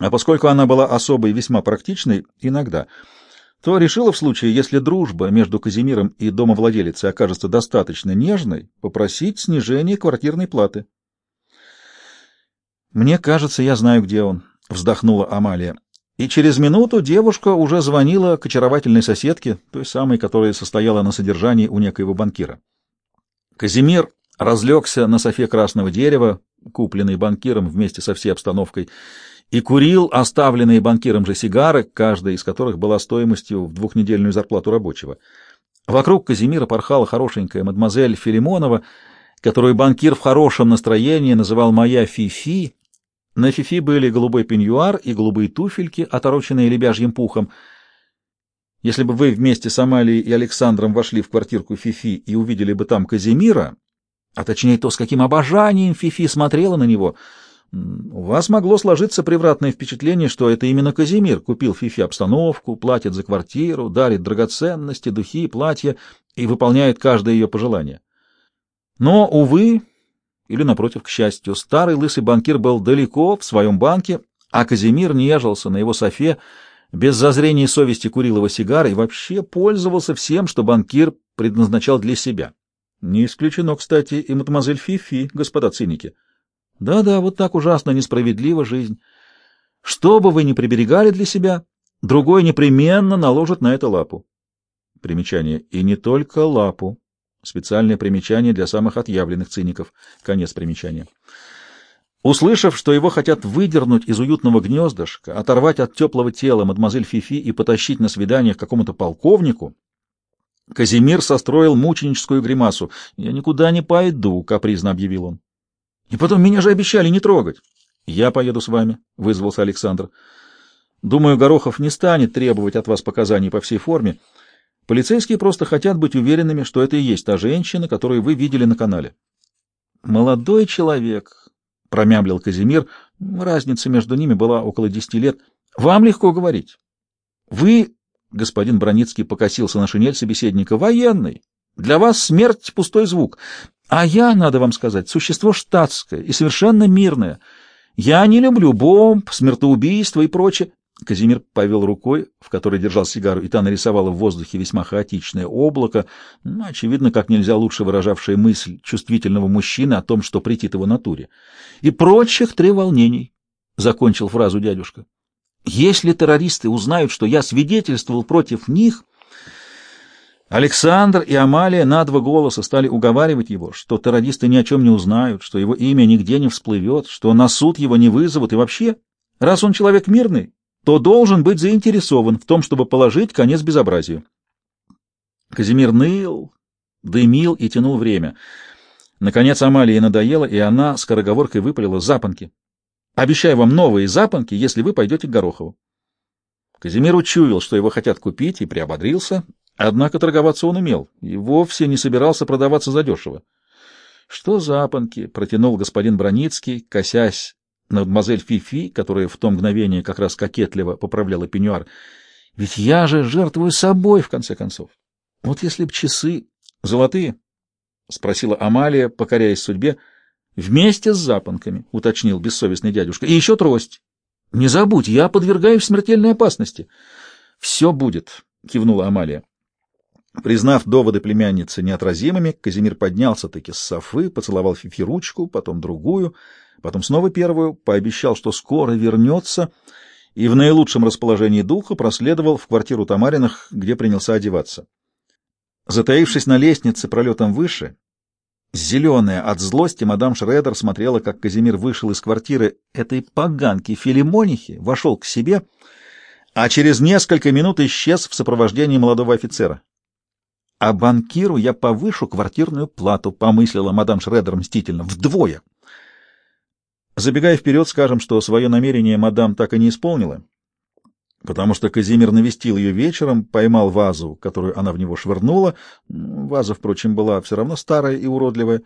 А поскольку она была особой и весьма практичной, иногда, то решила в случае, если дружба между Казимиром и домовладелицей окажется достаточно нежной, попросить снижения квартирной платы. «Мне кажется, я знаю, где он», — вздохнула Амалия. И через минуту девушка уже звонила к очаровательной соседке, той самой, которая состояла на содержании у некоего банкира. Казимир разлегся на софе красного дерева, купленной банкиром вместе со всей обстановкой, и курил оставленные банкиром же сигары, каждая из которых была стоимостью в двухнедельную зарплату рабочего. Вокруг Казимира порхала хорошенькая мадемуазель Филимонова, которую банкир в хорошем настроении называл «моя Фифи». На Фифи были голубой пеньюар и голубые туфельки, отороченные лебяжьим пухом. Если бы вы вместе с Амалией и Александром вошли в квартирку Фифи и увидели бы там Казимира, а точнее то, с каким обожанием Фифи смотрела на него — у вас могло сложиться превратное впечатление, что это именно Казимир купил Фифи обстановку, платит за квартиру, дарит драгоценности, духи, платья и выполняет каждое ее пожелание. Но, увы, или, напротив, к счастью, старый лысый банкир был далеко в своем банке, а Казимир нежился на его софе, без зазрения совести курил его сигары и вообще пользовался всем, что банкир предназначал для себя. Не исключено, кстати, и мадемуазель Фифи, господа циники. Да-да, вот так ужасно несправедлива жизнь. Что бы вы ни приберегали для себя, другой непременно наложит на это лапу. Примечание. И не только лапу. Специальное примечание для самых отъявленных циников. Конец примечания. Услышав, что его хотят выдернуть из уютного гнездышка, оторвать от теплого тела мадемуазель Фифи и потащить на свидание к какому-то полковнику, Казимир состроил мученическую гримасу. «Я никуда не пойду», — капризно объявил он. И потом меня же обещали не трогать. Я поеду с вами, вызвался Александр. Думаю, Горохов не станет требовать от вас показаний по всей форме. Полицейские просто хотят быть уверенными, что это и есть та женщина, которую вы видели на канале. Молодой человек, промямлил Казимир, разница между ними была около десяти лет. Вам легко говорить. Вы, господин Броницкий покосился на шинель собеседника, военный. Для вас смерть — пустой звук. А я, надо вам сказать, существо штатское и совершенно мирное. Я не люблю бомб, смертоубийства и прочее. Казимир повел рукой, в которой держал сигару, и та нарисовала в воздухе весьма хаотичное облако, ну, очевидно, как нельзя лучше выражавшая мысль чувствительного мужчины о том, что претит его натуре. И прочих треволнений, — закончил фразу дядюшка. Если террористы узнают, что я свидетельствовал против них, Александр и Амалия на два голоса стали уговаривать его, что террористы ни о чем не узнают, что его имя нигде не всплывет, что на суд его не вызовут, и вообще, раз он человек мирный, то должен быть заинтересован в том, чтобы положить конец безобразию. Казимир ныл, дымил и тянул время. Наконец Амалии надоело, и она скороговоркой выпалила запонки. «Обещаю вам новые запонки, если вы пойдете к Горохову». Казимир учуял, что его хотят купить, и приободрился, Однако торговаться он умел и вовсе не собирался продаваться задешево. — Что запонки? — протянул господин Броницкий, косясь на мадемуазель Фифи, которая в то мгновение как раз кокетливо поправляла пеньюар. — Ведь я же жертвую собой, в конце концов. Вот если б часы... — Золотые? — спросила Амалия, покоряясь судьбе. — Вместе с запонками, — уточнил бессовестный дядюшка. — И еще трость. — Не забудь, я подвергаюсь смертельной опасности. — Все будет, — кивнула Амалия. Признав доводы племянницы неотразимыми, Казимир поднялся-таки с софы, поцеловал Фифи ручку, потом другую, потом снова первую, пообещал, что скоро вернется, и в наилучшем расположении духа проследовал в квартиру Тамариных, где принялся одеваться. Затаившись на лестнице пролетом выше, зеленая от злости, мадам Шредер смотрела, как Казимир вышел из квартиры этой поганки Филимонихи, вошел к себе, а через несколько минут исчез в сопровождении молодого офицера. А банкиру я повышу квартирную плату, помыслила мадам Шредер мстительно, вдвое. Забегая вперед, скажем, что свое намерение мадам так и не исполнила, потому что Казимир навестил ее вечером, поймал вазу, которую она в него швырнула. Ваза, впрочем, была все равно старая и уродливая,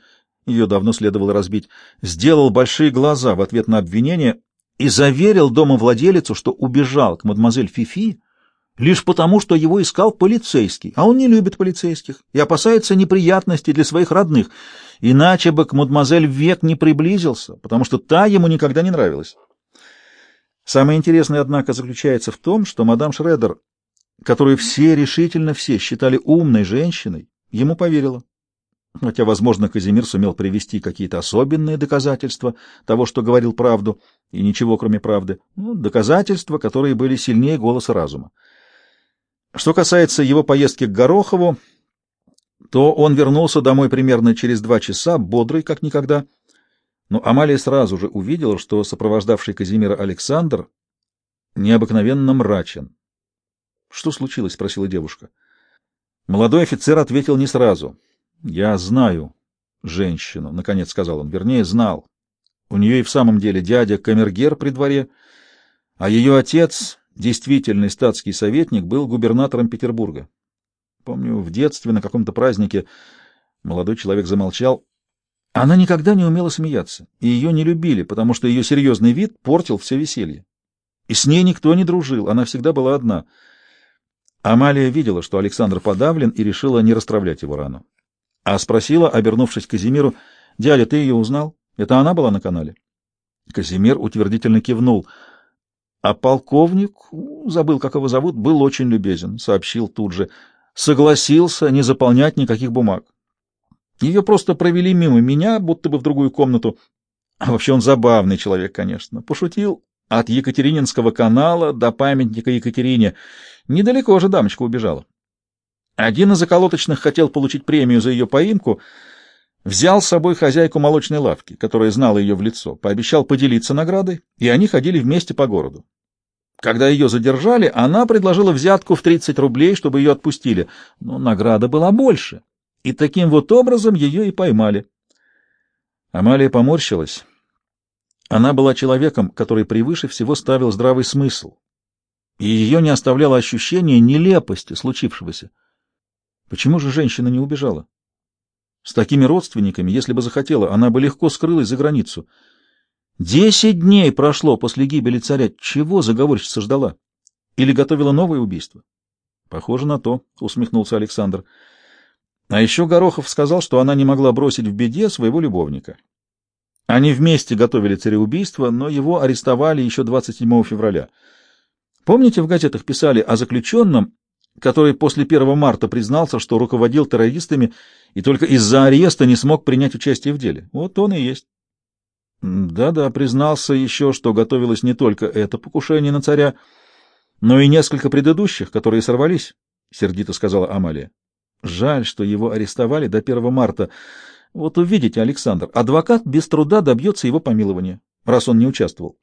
ее давно следовало разбить, сделал большие глаза в ответ на обвинение и заверил домовладелицу, что убежал к мадемуазель Фифи, лишь потому, что его искал полицейский, а он не любит полицейских и опасается неприятностей для своих родных, иначе бы к мадемуазель век не приблизился, потому что та ему никогда не нравилась. Самое интересное, однако, заключается в том, что мадам Шредер, которую все, решительно все считали умной женщиной, ему поверила. Хотя, возможно, Казимир сумел привести какие-то особенные доказательства того, что говорил правду, и ничего, кроме правды. Ну, доказательства, которые были сильнее голоса разума. Что касается его поездки к Горохову, то он вернулся домой примерно через два часа, бодрый, как никогда. Но Амалия сразу же увидела, что сопровождавший Казимира Александр необыкновенно мрачен. — Что случилось? — спросила девушка. Молодой офицер ответил не сразу. «Я знаю женщину», — наконец сказал он. Вернее, знал. У нее и в самом деле дядя камергер при дворе, а ее отец, действительный статский советник, был губернатором Петербурга. Помню, в детстве на каком-то празднике молодой человек замолчал. Она никогда не умела смеяться, и ее не любили, потому что ее серьезный вид портил все веселье. И с ней никто не дружил, она всегда была одна. Амалия видела, что Александр подавлен, и решила не расстравлять его рану. А спросила, обернувшись к Казимиру, «Дядя, ты ее узнал? Это она была на канале?» Казимир утвердительно кивнул. А полковник, забыл, как его зовут, был очень любезен, сообщил тут же. Согласился не заполнять никаких бумаг. Ее просто провели мимо меня, будто бы в другую комнату. А вообще он забавный человек, конечно. Пошутил от Екатерининского канала до памятника Екатерине. Недалеко же дамочка убежала. Один из околоточных хотел получить премию за ее поимку, взял с собой хозяйку молочной лавки, которая знала ее в лицо, пообещал поделиться наградой, и они ходили вместе по городу. Когда ее задержали, она предложила взятку в 30 рублей, чтобы ее отпустили, но награда была больше, и таким вот образом ее и поймали. Амалия поморщилась. Она была человеком, который превыше всего ставил здравый смысл, и ее не оставляло ощущение нелепости случившегося. Почему же женщина не убежала? С такими родственниками, если бы захотела, она бы легко скрылась за границу. Десять дней прошло после гибели царя. Чего заговорщица ждала? Или готовила новое убийство? Похоже на то, усмехнулся Александр. А еще Горохов сказал, что она не могла бросить в беде своего любовника. Они вместе готовили цареубийство, но его арестовали еще 27 февраля. Помните, в газетах писали о заключенном, который после 1 марта признался, что руководил террористами и только из-за ареста не смог принять участие в деле. Вот он и есть. Да-да, признался еще, что готовилось не только это покушение на царя, но и несколько предыдущих, которые сорвались, — сердито сказала Амалия. Жаль, что его арестовали до 1 марта. Вот увидите, Александр, адвокат без труда добьется его помилования, раз он не участвовал.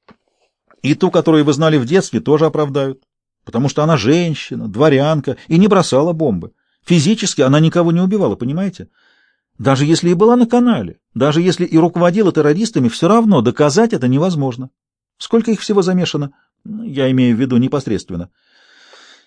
И ту, которую вы знали в детстве, тоже оправдают потому что она женщина, дворянка и не бросала бомбы. Физически она никого не убивала, понимаете? Даже если и была на канале, даже если и руководила террористами, все равно доказать это невозможно. Сколько их всего замешано? Я имею в виду непосредственно.